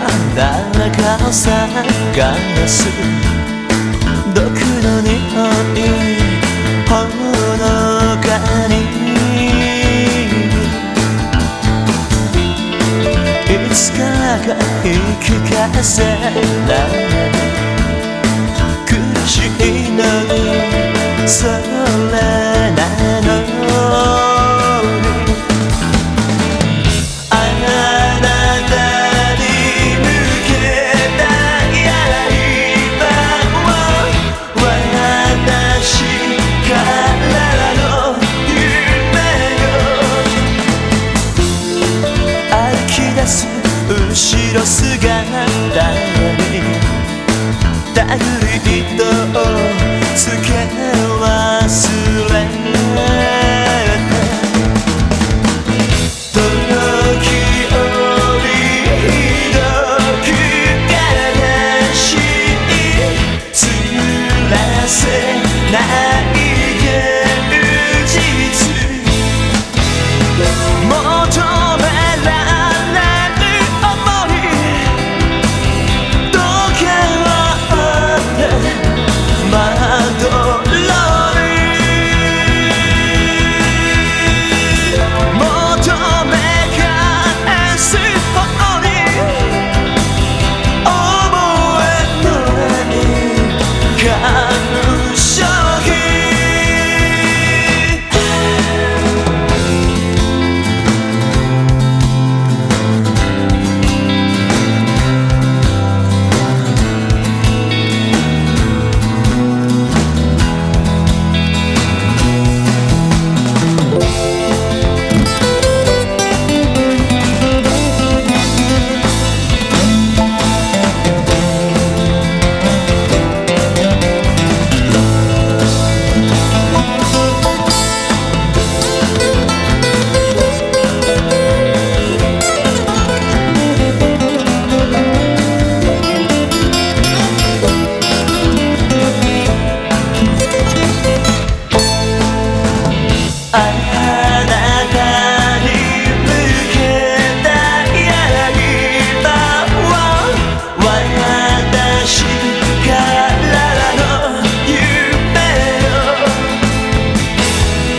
んだらかを探す毒の匂いほのかに。いつからか言き聞かせない苦しいのにそれ。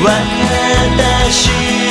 私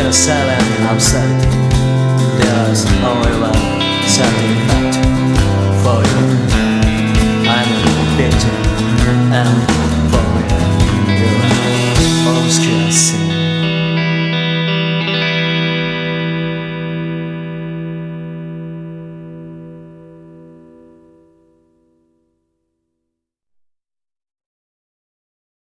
There is silent absurdity. There is only one satisfaction.